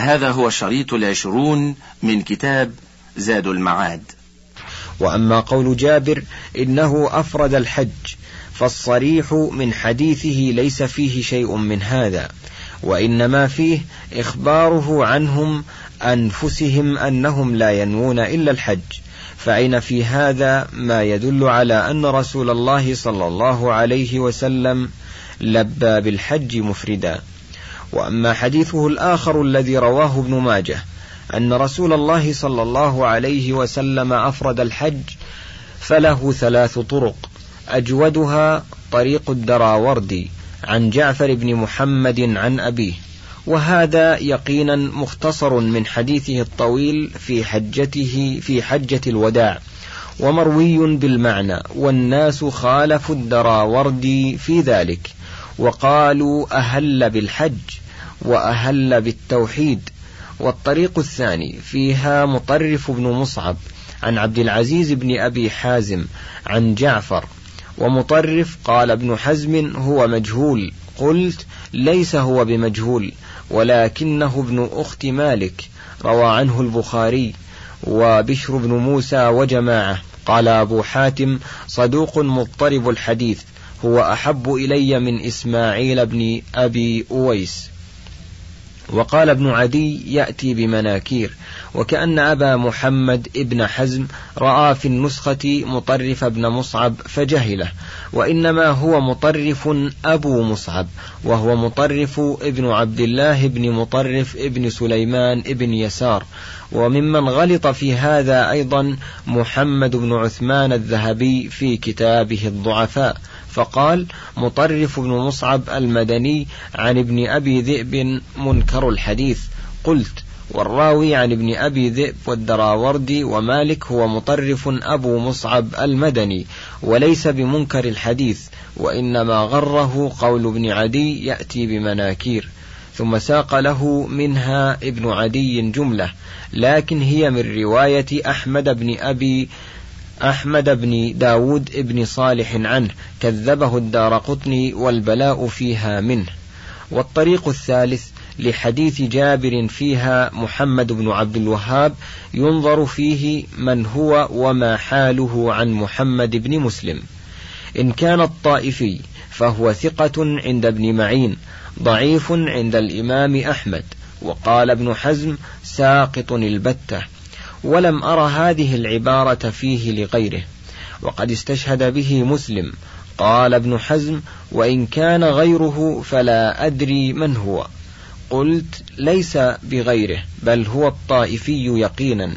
هذا هو الشريط العشرون من كتاب زاد المعاد. وأما قول جابر إنه أفرد الحج فالصريح من حديثه ليس فيه شيء من هذا وإنما فيه إخباره عنهم أنفسهم أنهم لا ينوون إلا الحج. فأين في هذا ما يدل على أن رسول الله صلى الله عليه وسلم لبى بالحج مفردا؟ وأما حديثه الآخر الذي رواه ابن ماجه أن رسول الله صلى الله عليه وسلم أفرد الحج فله ثلاث طرق. أجودها طريق الدراوردي عن جعفر بن محمد عن أبيه. وهذا يقينا مختصر من حديثه الطويل في حجته في حجة الوداع. ومروي بالمعنى والناس خالفوا الدراوردي في ذلك وقالوا أهل بالحج. وأهل بالتوحيد. والطريق الثاني فيها مطرف بن مصعب عن عبد العزيز بن أبي حازم عن جعفر. ومطرف قال ابن حزم هو مجهول. قلت ليس هو بمجهول ولكنه ابن أخت مالك. روى عنه البخاري. وبشر بن موسى وجماعة. قال أبو حاتم صدوق مضطرب الحديث. هو أحب إلي من إسماعيل بن أبي أويس. وقال ابن عدي يأتي بمناكير وكأن أبا محمد ابن حزم رأى في النسخة مطرف ابن مصعب فجهله وإنما هو مطرف أبو مصعب وهو مطرف ابن عبد الله بن مطرف ابن سليمان ابن يسار وممن غلط في هذا أيضا محمد بن عثمان الذهبي في كتابه الضعفاء. فقال مطرف بن مصعب المدني عن ابن أبي ذئب منكر الحديث. قلت والراوي عن ابن أبي ذئب والدراوردي ومالك هو مطرف أبو مصعب المدني وليس بمنكر الحديث وإنما غره قول ابن عدي يأتي بمناكير. ثم ساق له منها ابن عدي جملة لكن هي من رواية أحمد بن أبي أحمد بن داود بن صالح عنه كذبه الدار قطني والبلاء فيها منه. والطريق الثالث لحديث جابر فيها محمد بن عبد الوهاب ينظر فيه من هو وما حاله عن محمد بن مسلم. إن كان الطائفي فهو ثقة عند ابن معين ضعيف عند الإمام أحمد. وقال ابن حزم ساقط البتة. ولم أرى هذه العبارة فيه لغيره. وقد استشهد به مسلم. قال ابن حزم وإن كان غيره فلا أدري من هو. قلت ليس بغيره بل هو الطائفي يقينا.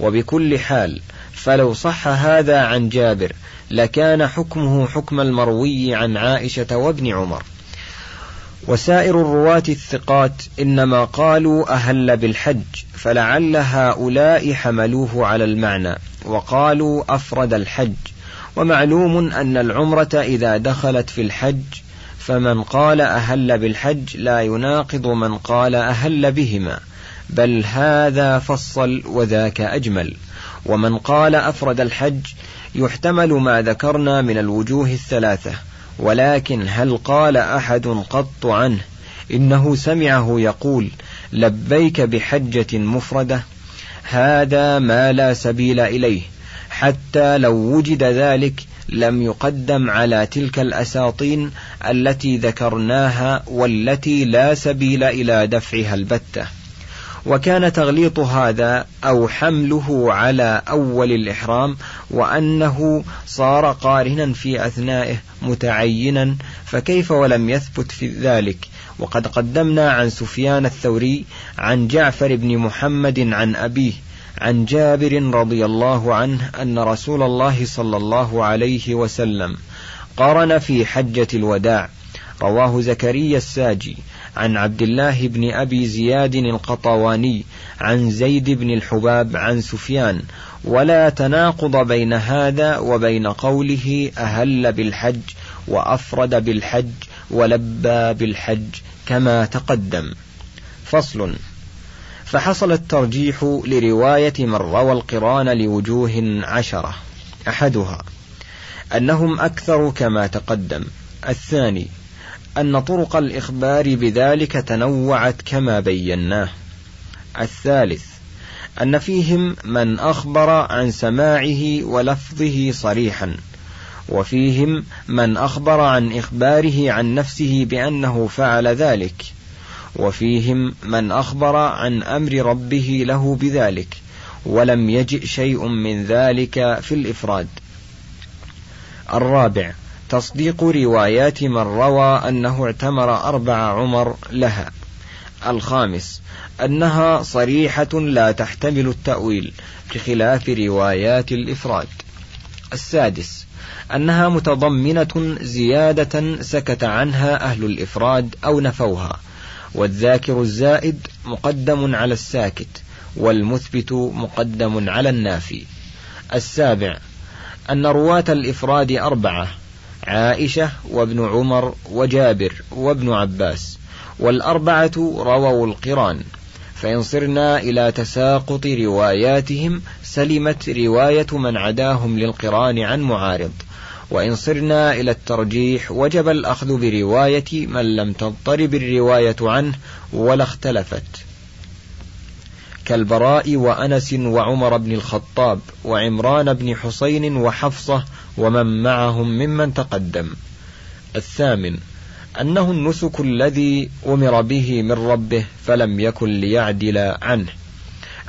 وبكل حال فلو صح هذا عن جابر لكان حكمه حكم المروي عن عائشة وابن عمر. وسائر الرواة الثقات إنما قالوا أهل بالحج فلعل هؤلاء حملوه على المعنى وقالوا أفرد الحج. ومعلوم أن العمرة إذا دخلت في الحج فمن قال أهل بالحج لا يناقض من قال أهل بهما بل هذا فصل وذاك أجمل. ومن قال أفرد الحج يحتمل ما ذكرنا من الوجوه الثلاثة. ولكن هل قال أحد قط عنه؟ إنه سمعه يقول لبيك بحجة مفردة هذا ما لا سبيل إليه حتى لو وجد ذلك لم يقدم على تلك الأساطين التي ذكرناها والتي لا سبيل إلى دفعها البتة. وكان تغليط هذا أو حمله على أول الإحرام وأنه صار قارنا في أثنائه متعينا فكيف ولم يثبت في ذلك؟ وقد قدمنا عن سفيان الثوري عن جعفر بن محمد عن أبيه عن جابر رضي الله عنه أن رسول الله صلى الله عليه وسلم قرن في حجة الوداع رواه زكريا الساجي. عن عبد الله بن أبي زياد القطواني عن زيد بن الحباب عن سفيان ولا تناقض بين هذا وبين قوله أهل بالحج وأفرد بالحج ولبى بالحج كما تقدم. فصل. فحصل الترجيح لرواية من روى القرآن لوجوه عشرة أحدها أنهم أكثر كما تقدم. الثاني أن طرق الإخبار بذلك تنوعت كما بيناه. الثالث أن فيهم من أخبر عن سماعه ولفظه صريحا وفيهم من أخبر عن إخباره عن نفسه بأنه فعل ذلك وفيهم من أخبر عن أمر ربه له بذلك ولم يجئ شيء من ذلك في الإفراد. الرابع تصديق روايات من روى أنه اعتمر أربع عمر لها. الخامس أنها صريحة لا تحتمل التأويل بخلاف روايات الإفراد. السادس أنها متضمنة زيادة سكت عنها أهل الإفراد أو نفوها والذاكر الزائد مقدم على الساكت والمثبت مقدم على النافي. السابع أن رواة الإفراد أربعة عائشة وابن عمر وجابر وابن عباس والأربعة رووا القرآن فإن صرنا إلى تساقط رواياتهم سلمت رواية من عداهم للقرآن عن معارض وإن صرنا إلى الترجيح وجب الأخذ برواية من لم تضطرب الرواية عنه ولا اختلفت. كالبراء وأنس وعمر بن الخطاب وعمران بن حسين وحفصة ومن معهم ممن تقدم. الثامن أنه النسك الذي أمر به من ربه فلم يكن ليعدل عنه.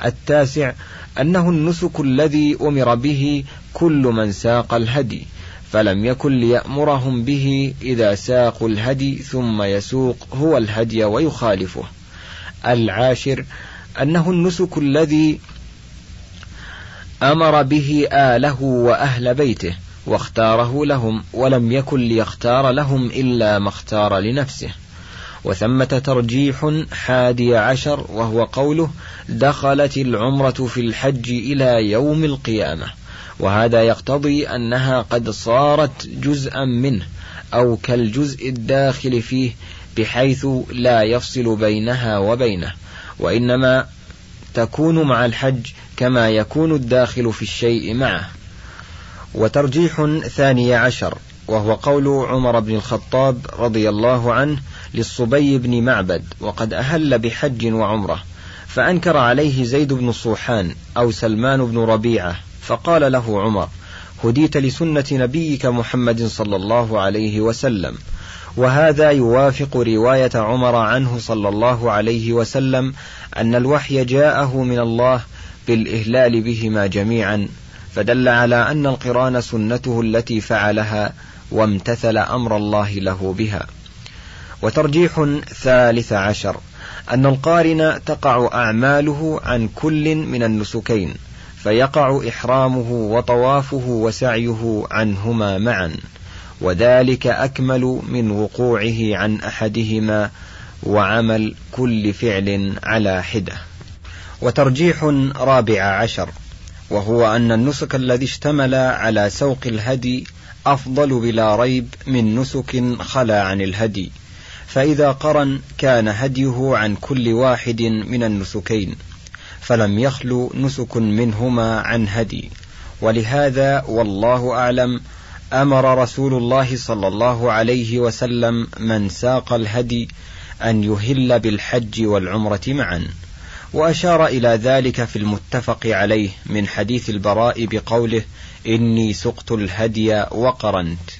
التاسع أنه النسك الذي أمر به كل من ساق الهدي فلم يكن ليأمرهم به إذا ساقوا الهدي ثم يسوق هو الهدي ويخالفه. العاشر أنه النسك الذي أمر به آله وأهل بيته واختاره لهم ولم يكن ليختار لهم إلا ما اختار لنفسه. وثمة ترجيح حادي عشر وهو قوله دخلت العمرة في الحج إلى يوم القيامة. وهذا يقتضي أنها قد صارت جزءا منه أو كالجزء الداخل فيه بحيث لا يفصل بينها وبينه. وإنما تكون مع الحج كما يكون الداخل في الشيء معه. وترجيح ثاني عشر وهو قول عمر بن الخطاب رضي الله عنه للصبي بن معبد وقد أهل بحج وعمرة فأنكر عليه زيد بن صوحان أو سلمان بن ربيعة فقال له عمر هديت لسنة نبيك محمد صلى الله عليه وسلم وهذا يوافق رواية عمر عنه صلى الله عليه وسلم أن الوحي جاءه من الله بالإهلال بهما جميعا فدل على أن القرآن سنته التي فعلها وامتثل أمر الله له بها. وترجيح ثالث عشر أن القارن تقع أعماله عن كل من النسكين فيقع إحرامه وطوافه وسعيه عنهما معا. وذلك أكمل من وقوعه عن أحدهما وعمل كل فعل على حدة. وترجيح رابع عشر وهو أن النسك الذي اشتمل على سوق الهدي أفضل بلا ريب من نسك خلا عن الهدي فإذا قرن كان هديه عن كل واحد من النسكين فلم يخلو نسك منهما عن هدي. ولهذا والله أعلم أمر رسول الله صلى الله عليه وسلم من ساق الهدي أن يهل بالحج والعمرة معا. وأشار إلى ذلك في المتفق عليه من حديث البراء بقوله إني سقت الهدي وقرنت.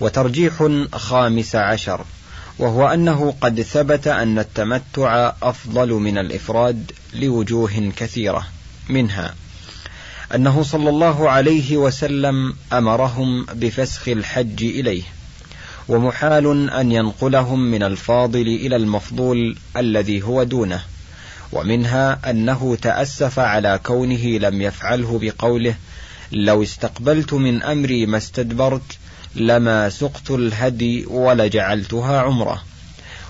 وترجيح خامس عشر وهو أنه قد ثبت أن التمتع أفضل من الإفراد لوجوه كثيرة منها. أنه صلى الله عليه وسلم أمرهم بفسخ الحج إليه ومحال أن ينقلهم من الفاضل إلى المفضول الذي هو دونه ومنها أنه تأسف على كونه لم يفعله بقوله لو استقبلت من أمري ما استدبرت لما سقت الهدي ولجعلتها عمرة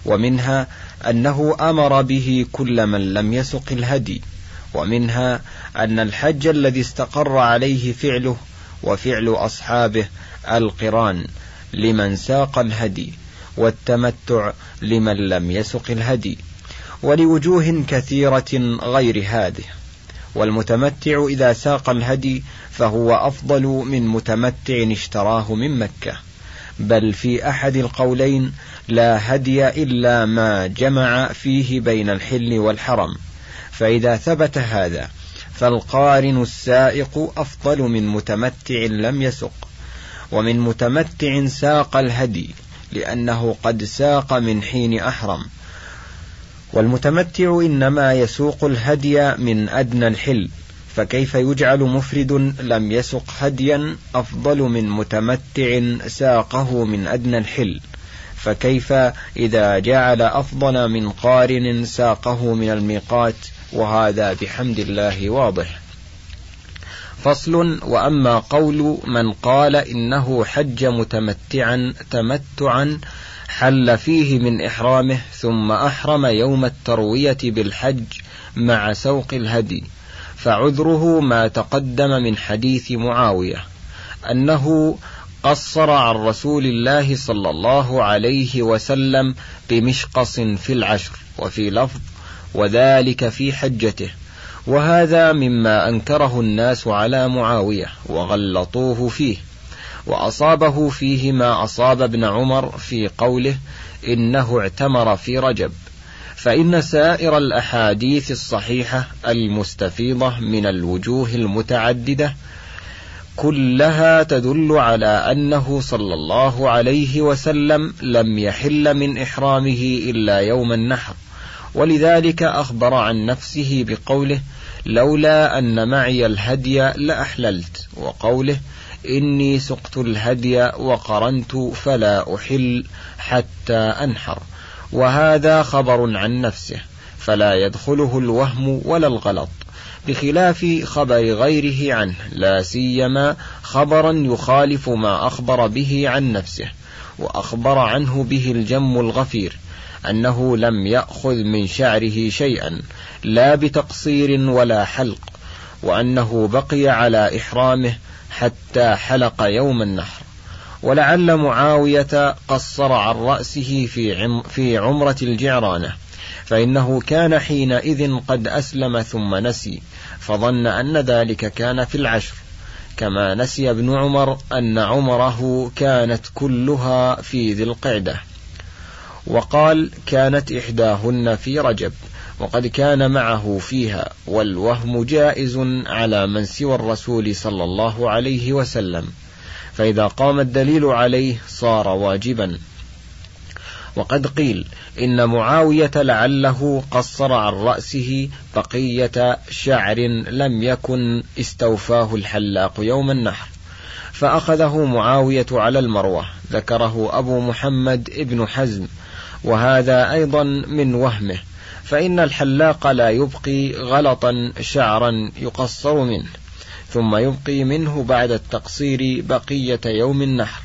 ومنها أنه أمر به كل من لم يسق الهدي ومنها أن الحج الذي استقر عليه فعله وفعل أصحابه القران لمن ساق الهدي والتمتع لمن لم يسق الهدي ولوجوه كثيرة غير هذه. والمتمتع إذا ساق الهدي فهو أفضل من متمتع اشتراه من مكة. بل في أحد القولين لا هدي إلا ما جمع فيه بين الحل والحرم. فإذا ثبت هذا فالقارن السائق أفضل من متمتع لم يسق ومن متمتع ساق الهدي لأنه قد ساق من حين أحرم. والمتمتع إنما يسوق الهدي من أدنى الحل فكيف يجعل مفرد لم يسق هديا أفضل من متمتع ساقه من أدنى الحل؟ فكيف إذا جعل أفضل من قارن ساقه من الميقات وهذا بحمد الله واضح. فصل وأما قول من قال إنه حج متمتعا تمتعا حل فيه من إحرامه ثم أحرم يوم التروية بالحج مع سوق الهدي. فعذره ما تقدم من حديث معاوية أنه قصر عن رسول الله صلى الله عليه وسلم بمشقص في العشر وفي لفظ وذلك في حجته. وهذا مما أنكره الناس على معاوية وغلطوه فيه. وأصابه فيه ما أصاب ابن عمر في قوله إنه اعتمر في رجب. فإن سائر الأحاديث الصحيحة المستفيضة من الوجوه المتعددة كلها تدل على أنه صلى الله عليه وسلم لم يحل من إحرامه إلا يوم النحر. ولذلك أخبر عن نفسه بقوله لولا أن معي الهدي لأحللت وقوله إني سقت الهدي وقرنت فلا أحل حتى أنحر. وهذا خبر عن نفسه فلا يدخله الوهم ولا الغلط بخلاف خبر غيره عنه لا سيما خبرا يخالف ما أخبر به عن نفسه وأخبر عنه به الجم الغفير. أنه لم يأخذ من شعره شيئا لا بتقصير ولا حلق وأنه بقي على إحرامه حتى حلق يوم النحر. ولعل معاوية قصر عن رأسه في في عمرة الجعرانة فإنه كان حينئذ قد أسلم ثم نسي فظن أن ذلك كان في العشر. كما نسي ابن عمر أن عمره كانت كلها في ذي القعدة. وقال كانت إحداهن في رجب وقد كان معه فيها والوهم جائز على من سوى الرسول صلى الله عليه وسلم فإذا قام الدليل عليه صار واجبا. وقد قيل إن معاوية لعله قصر عن رأسه بقية شعر لم يكن استوفاه الحلاق يوم النحر فأخذه معاوية على المروة ذكره أبو محمد ابن حزم وهذا أيضا من وهمه فإن الحلاق لا يبقي غلطا شعرا يقصر منه ثم يبقي منه بعد التقصير بقية يوم النحر.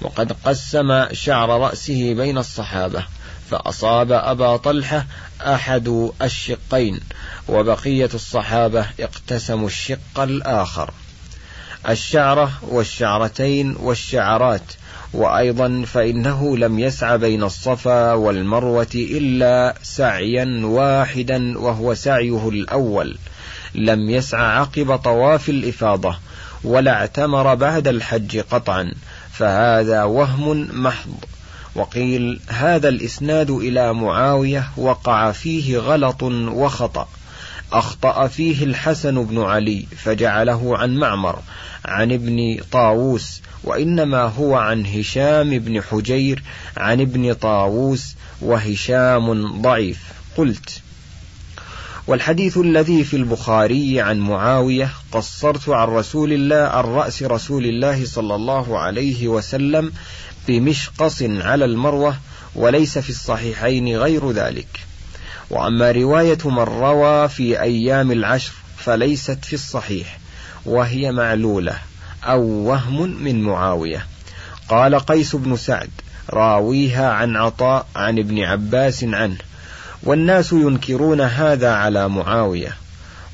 وقد قسم شعر رأسه بين الصحابة فأصاب أبا طلحة أحد الشقين وبقية الصحابة اقتسموا الشق الآخر. الشعرة والشعرتين والشعرات وأيضا فإنه لم يسع بين الصفا والمروة إلا سعيا واحدا وهو سعيه الأول. لم يسع عقب طواف الإفاضة ولا اعتمر بعد الحج قطعا فهذا وهم محض. وقيل هذا الإسناد إلى معاوية وقع فيه غلط وخطأ. أخطأ فيه الحسن بن علي فجعله عن معمر عن ابن طاووس وإنما هو عن هشام بن حجير عن ابن طاووس وهشام ضعيف. قلت والحديث الذي في البخاري عن معاوية قصرت عن رسول الله عن رأس رسول الله صلى الله عليه وسلم بمشقص على المروة وليس في الصحيحين غير ذلك. وأما رواية من روى في أيام العشر فليست في الصحيح وهي معلولة أو وهم من معاوية. قال قيس بن سعد راويها عن عطاء عن ابن عباس عنه والناس ينكرون هذا على معاوية.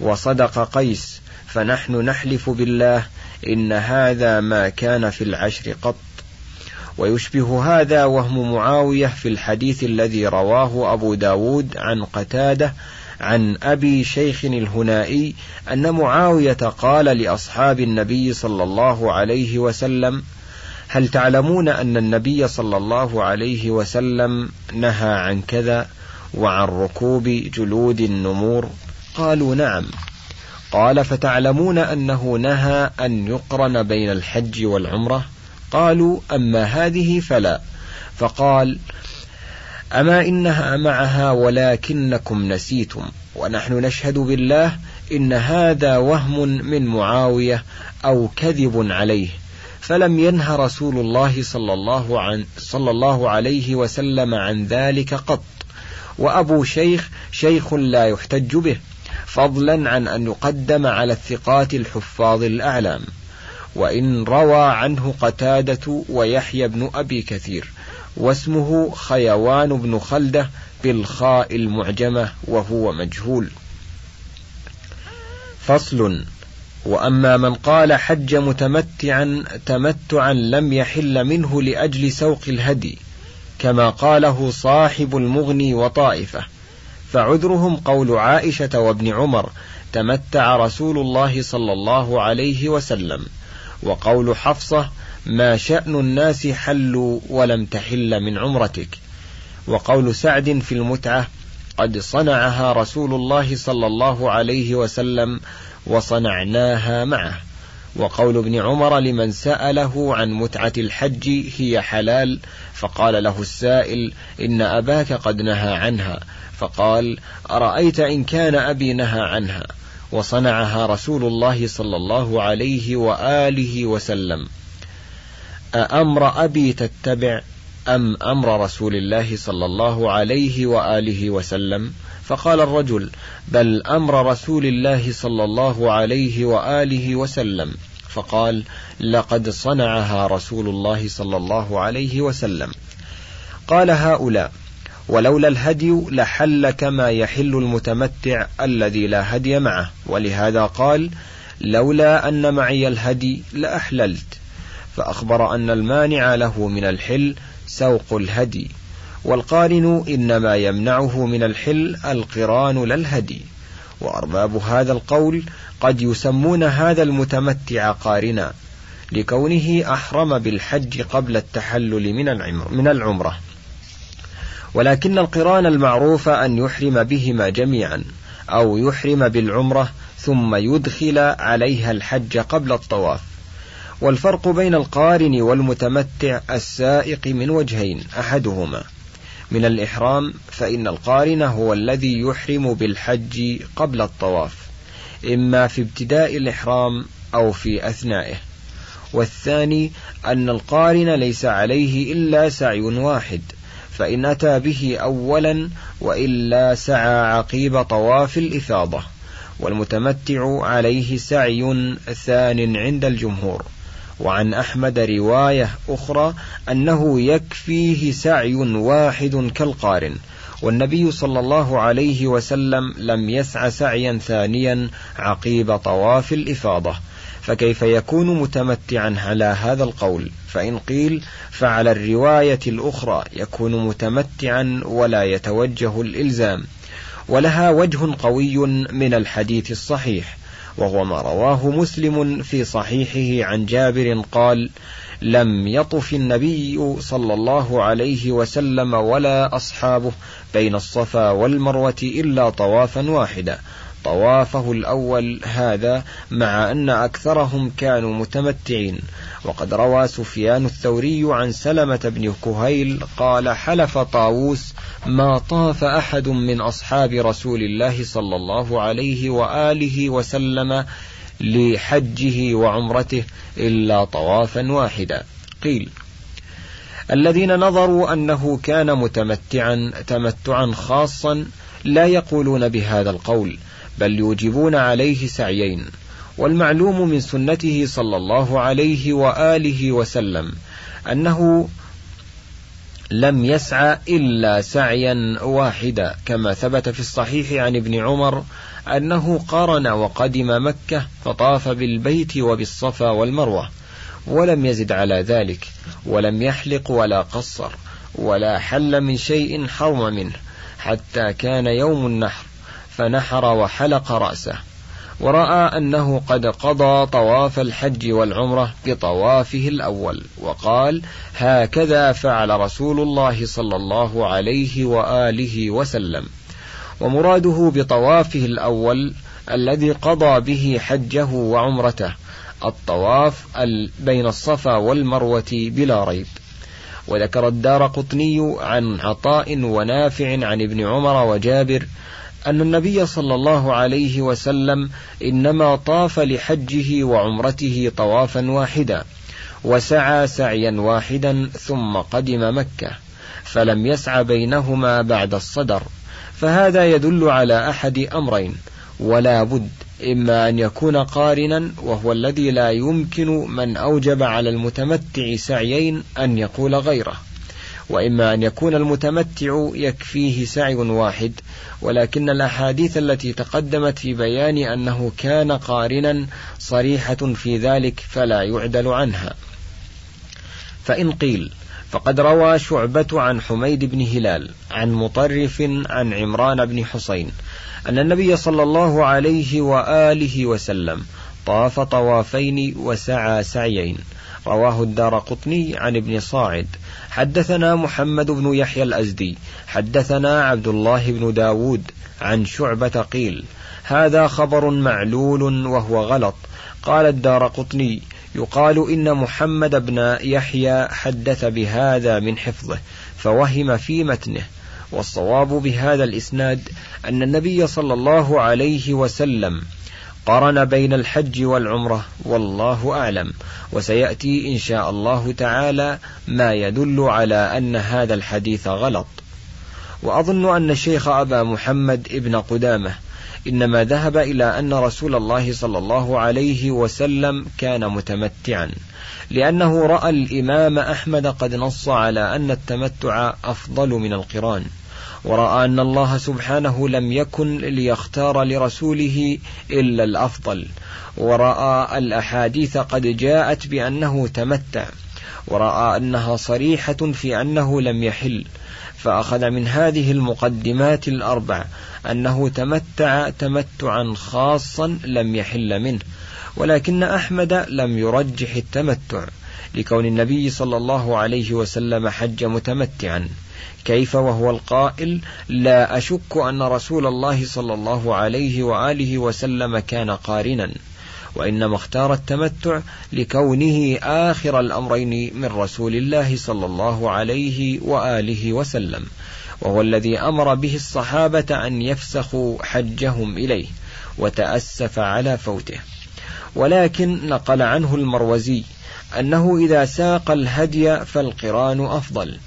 وصدق قيس فنحن نحلف بالله إن هذا ما كان في العشر قط. ويشبه هذا وهم معاوية في الحديث الذي رواه أبو داود عن قتادة عن أبي شيخ الهنائي أن معاوية قال لأصحاب النبي صلى الله عليه وسلم هل تعلمون أن النبي صلى الله عليه وسلم نهى عن كذا وعن ركوب جلود النمور؟ قالوا نعم. قال فتعلمون أنه نهى أن يقرن بين الحج والعمرة؟ قالوا أما هذه فلا. فقال أما إنها معها ولكنكم نسيتم ونحن نشهد بالله إن هذا وهم من معاوية أو كذب عليه. فلم ينه رسول الله صلى الله, عن صلى الله عليه وسلم عن ذلك قط. وأبو شيخ شيخ لا يحتج به فضلا عن أن يقدم على الثقات الحفاظ الأعلام. وإن روى عنه قتادة ويحيى بن أبي كثير واسمه خيوان بن خلدة بالخاء المعجمة وهو مجهول. فصل وأما من قال حج متمتعا تمتعا لم يحل منه لأجل سوق الهدي كما قاله صاحب المغني وطائفة. فعذرهم قول عائشة وابن عمر تمتع رسول الله صلى الله عليه وسلم. وقول حفصة ما شأن الناس حلوا ولم تحل من عمرتك. وقول سعد في المتعة قد صنعها رسول الله صلى الله عليه وسلم وصنعناها معه. وقول ابن عمر لمن سأله عن متعة الحج هي حلال. فقال له السائل إن أباك قد نهى عنها. فقال أرأيت إن كان أبي نهى عنها. وصنعها رسول الله صلى الله عليه وآله وسلم. أأمر أبي تتبع أم أمر رسول الله صلى الله عليه وآله وسلم؟ فقال الرجل بل أمر رسول الله صلى الله عليه وآله وسلم. فقال لقد صنعها رسول الله صلى الله عليه وسلم. قال هؤلاء ولولا الهدي لحل كما يحل المتمتع الذي لا هدي معه. ولهذا قال لولا أن معي الهدي لأحللت. فأخبر أن المانع له من الحل سوق الهدي. والقارن إنما يمنعه من الحل القران لا الهدي. وأرباب هذا القول قد يسمون هذا المتمتع قارنا لكونه أحرم بالحج قبل التحلل من العمرة. ولكن القران المعروف أن يحرم بهما جميعا أو يحرم بالعمرة ثم يدخل عليها الحج قبل الطواف. والفرق بين القارن والمتمتع السائق من وجهين أحدهما. من الإحرام فإن القارن هو الذي يحرم بالحج قبل الطواف إما في ابتداء الإحرام أو في أثنائه. والثاني أن القارن ليس عليه إلا سعي واحد فإن أتى به أولا وإلا سعى عقيب طواف الإفاضة والمتمتع عليه سعي ثان عند الجمهور. وعن أحمد رواية أخرى أنه يكفيه سعي واحد كالقارن والنبي صلى الله عليه وسلم لم يسع سعيا ثانيا عقيب طواف الإفاضة. فكيف يكون متمتعا على هذا القول؟ فإن قيل فعلى الرواية الأخرى يكون متمتعا ولا يتوجه الإلزام ولها وجه قوي من الحديث الصحيح وهو ما رواه مسلم في صحيحه عن جابر قال لم يطف النبي صلى الله عليه وسلم ولا أصحابه بين الصفا والمروة إلا طوافا واحدا طوافه الأول هذا مع أن أكثرهم كانوا متمتعين. وقد روى سفيان الثوري عن سلمة بن كهيل قال حلف طاووس ما طاف أحد من أصحاب رسول الله صلى الله عليه وآله وسلم لحجه وعمرته إلا طوافا واحدا. قيل الذين نظروا أنه كان متمتعا تمتعا خاصا لا يقولون بهذا القول بل يوجبون عليه سعيين والمعلوم من سنته صلى الله عليه وآله وسلم أنه لم يسعى إلا سعيا واحدا كما ثبت في الصحيح عن ابن عمر أنه قارن وقدم مكة فطاف بالبيت وبالصفا والمروة ولم يزد على ذلك ولم يحلق ولا قصر ولا حل من شيء حرم منه حتى كان يوم النحر. فنحر وحلق رأسه ورأى أنه قد قضى طواف الحج والعمرة بطوافه الأول وقال هكذا فعل رسول الله صلى الله عليه وآله وسلم ومراده بطوافه الأول الذي قضى به حجه وعمرته الطواف بين الصفا والمروة بلا ريب. وذكر الدار قطني عن عطاء ونافع عن ابن عمر وجابر أن النبي صلى الله عليه وسلم إنما طاف لحجه وعمرته طوافا واحدا وسعى سعيا واحدا ثم قدم مكة فلم يسع بينهما بعد الصدر فهذا يدل على أحد أمرين ولا بد إما أن يكون قارنا وهو الذي لا يمكن من أوجب على المتمتع سعيين أن يقول غيره. وإما أن يكون المتمتع يكفيه سعي واحد ولكن الأحاديث التي تقدمت في بيان أنه كان قارنا صريحة في ذلك فلا يعدل عنها. فإن قيل فقد روى شعبة عن حميد بن هلال عن مطرف عن عمران بن حسين أن النبي صلى الله عليه وآله وسلم طاف طوافين وسعى سعيين. رواه الدار قطني عن ابن صاعد. حدثنا محمد بن يحيى الأزدي. حدثنا عبد الله بن داود عن شعبة قيل هذا خبر معلول وهو غلط. قال الدار قطني يقال إن محمد بن يحيى حدث بهذا من حفظه فوهم في متنه. والصواب بهذا الإسناد أن النبي صلى الله عليه وسلم قرن بين الحج والعمرة. والله أعلم. وسيأتي إن شاء الله تعالى ما يدل على أن هذا الحديث غلط. وأظن أن الشيخ أبا محمد ابن قدامة إنما ذهب إلى أن رسول الله صلى الله عليه وسلم كان متمتعا لأنه رأى الإمام أحمد قد نص على أن التمتع أفضل من القرآن. ورأى أن الله سبحانه لم يكن ليختار لرسوله إلا الأفضل. ورأى الأحاديث قد جاءت بأنه تمتع. ورأى أنها صريحة في أنه لم يحل. فأخذ من هذه المقدمات الأربع أنه تمتع تمتعا خاصا لم يحل منه. ولكن أحمد لم يرجح التمتع. لكون النبي صلى الله عليه وسلم حج متمتعا. كيف وهو القائل لا أشك أن رسول الله صلى الله عليه وآله وسلم كان قارنا وإنما اختار التمتع لكونه آخر الأمرين من رسول الله صلى الله عليه وآله وسلم وهو الذي أمر به الصحابة أن يفسخوا حجهم إليه وتأسف على فوته. ولكن نقل عنه المروزي أنه إذا ساق الهدي فالقران أفضل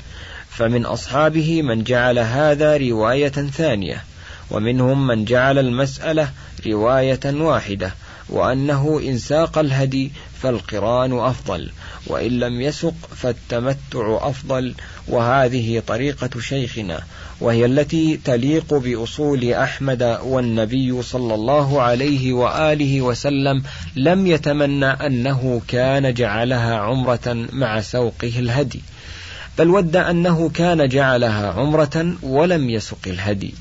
فمن أصحابه من جعل هذا رواية ثانية ومنهم من جعل المسألة رواية واحدة وأنه إن ساق الهدي فالقران أفضل وإن لم يسق فالتمتع أفضل وهذه طريقة شيخنا وهي التي تليق بأصول أحمد والنبي صلى الله عليه وآله وسلم لم يتمنى أنه كان جعلها عمرة مع سوقه الهدي. بل ود أنه كان جعلها عمرة ولم يسق الهدي.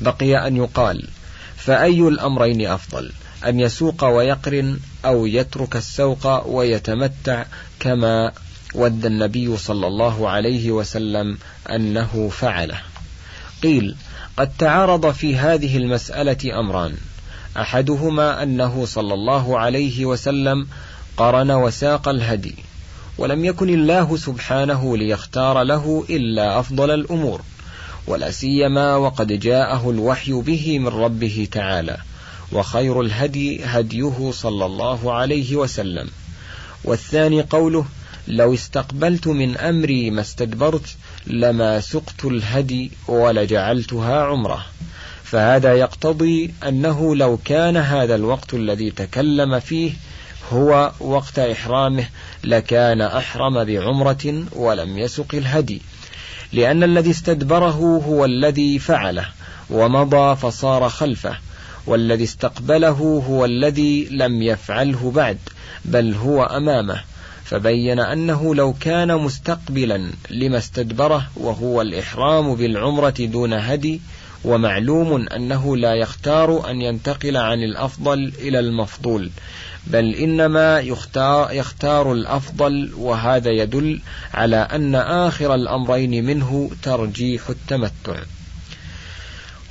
بقي أن يقال فأي الأمرين أفضل أن يسوق ويقرن أو يترك السوق ويتمتع كما ود النبي صلى الله عليه وسلم أنه فعله. قيل قد تعارض في هذه المسألة أمران. أحدهما أنه صلى الله عليه وسلم قرن وساق الهدي. ولم يكن الله سبحانه ليختار له إلا أفضل الأمور ولا سيما وقد جاءه الوحي به من ربه تعالى وخير الهدي هديه صلى الله عليه وسلم. والثاني قوله لو استقبلت من أمري ما استدبرت لما سقت الهدي ولجعلتها عمرة. فهذا يقتضي أنه لو كان هذا الوقت الذي تكلم فيه هو وقت إحرامه لكان أحرم بعمرة ولم يسق الهدي لأن الذي استدبره هو الذي فعله ومضى فصار خلفه والذي استقبله هو الذي لم يفعله بعد بل هو أمامه فبين أنه لو كان مستقبلا لما استدبره وهو الإحرام بالعمرة دون هدي ومعلوم أنه لا يختار أن ينتقل عن الأفضل إلى المفضول بل إنما يختار, يختار الأفضل وهذا يدل على أن آخر الأمرين منه ترجيح التمتع.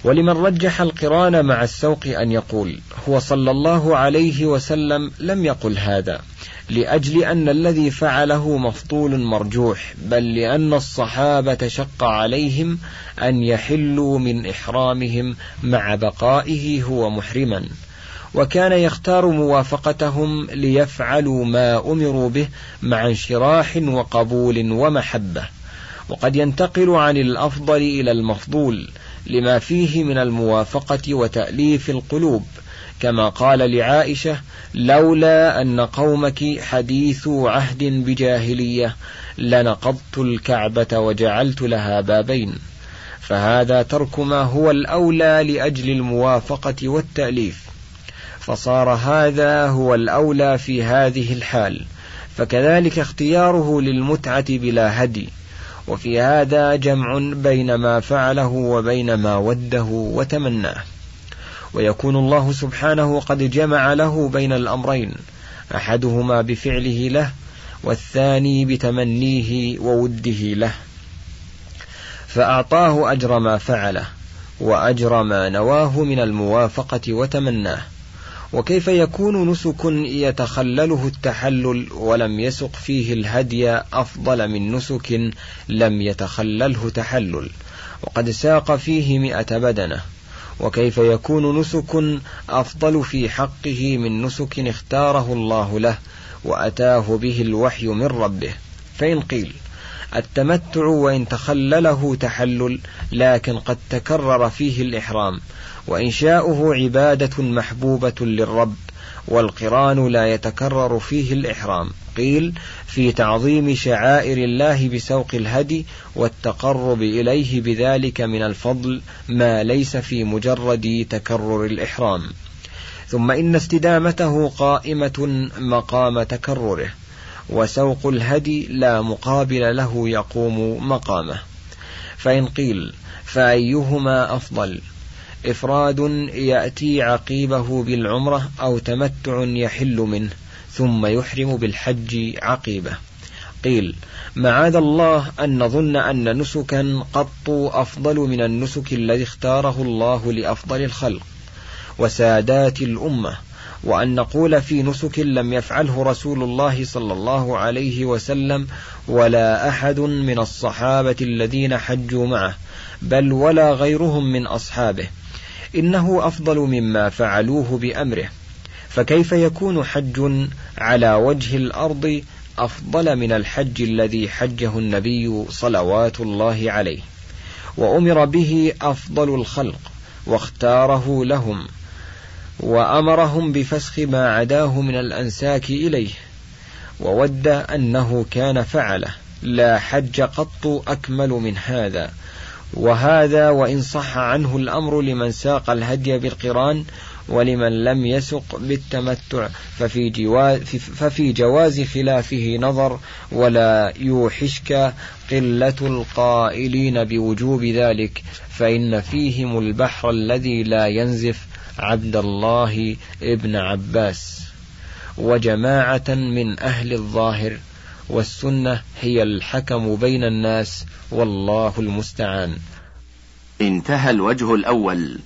ولمن رجح القران مع السوق أن يقول هو صلى الله عليه وسلم لم يقل هذا لأجل أن الذي فعله مفضول مرجوح بل لأن الصحابة شق عليهم أن يحلوا من إحرامهم مع بقائه هو محرما. وكان يختار موافقتهم ليفعلوا ما أمروا به مع انشراح وقبول ومحبة. وقد ينتقل عن الأفضل إلى المفضول لما فيه من الموافقة وتأليف القلوب. كما قال لعائشة لولا أن قومك حديثو عهد بجاهلية لنقضت الكعبة وجعلت لها بابين. فهذا ترك ما هو الأولى لأجل الموافقة والتأليف. فصار هذا هو الأولى في هذه الحال. فكذلك اختياره للمتعة بلا هدي. وفي هذا جمع بين ما فعله وبين ما وده وتمناه. ويكون الله سبحانه قد جمع له بين الأمرين أحدهما بفعله له والثاني بتمنيه ووده له. فأعطاه أجر ما فعله وأجر ما نواه من الموافقة وتمناه. وكيف يكون نسك يتخلله التحلل ولم يسق فيه الهدي أفضل من نسك لم يتخلله تحلل؟ وقد ساق فيه مئة بدنة. وكيف يكون نسك أفضل في حقه من نسك اختاره الله له وأتاه به الوحي من ربه؟ فإن قيل التمتع وإن تخلله تحلل لكن قد تكرر فيه الإحرام. وإنشاؤه عبادة محبوبة للرب والقرآن لا يتكرر فيه الإحرام. قيل في تعظيم شعائر الله بسوق الهدي والتقرب إليه بذلك من الفضل ما ليس في مجرد تكرر الإحرام. ثم إن استدامته قائمة مقام تكرره وسوق الهدي لا مقابل له يقوم مقامه. فإن قيل فأيهما أفضل؟ إفراد يأتي عقيبه بالعمرة أو تمتع يحل منه ثم يحرم بالحج عقيبه. قيل معاذ الله أن نظن أن نسكا قط أفضل من النسك الذي اختاره الله لأفضل الخلق وسادات الأمة وأن نقول في نسك لم يفعله رسول الله صلى الله عليه وسلم ولا أحد من الصحابة الذين حجوا معه بل ولا غيرهم من أصحابه. إنه أفضل مما فعلوه بأمره. فكيف يكون حج على وجه الأرض أفضل من الحج الذي حجه النبي صلوات الله عليه؟ وأمر به أفضل الخلق واختاره لهم وأمرهم بفسخ ما عداه من الأنساك إليه وود أنه كان فعله. لا حج قط أكمل من هذا وهذا وإن صح عنه الأمر لمن ساق الهدي بالقران ولمن لم يسق بالتمتع ففي جواز, ففي جواز خلافه نظر ولا يوحشك قلة القائلين بوجوب ذلك فإن فيهم البحر الذي لا ينزف عبد الله ابن عباس. وجماعة من أهل الظاهر والسنة هي الحكم بين الناس والله المستعان. انتهى الوجه الأول.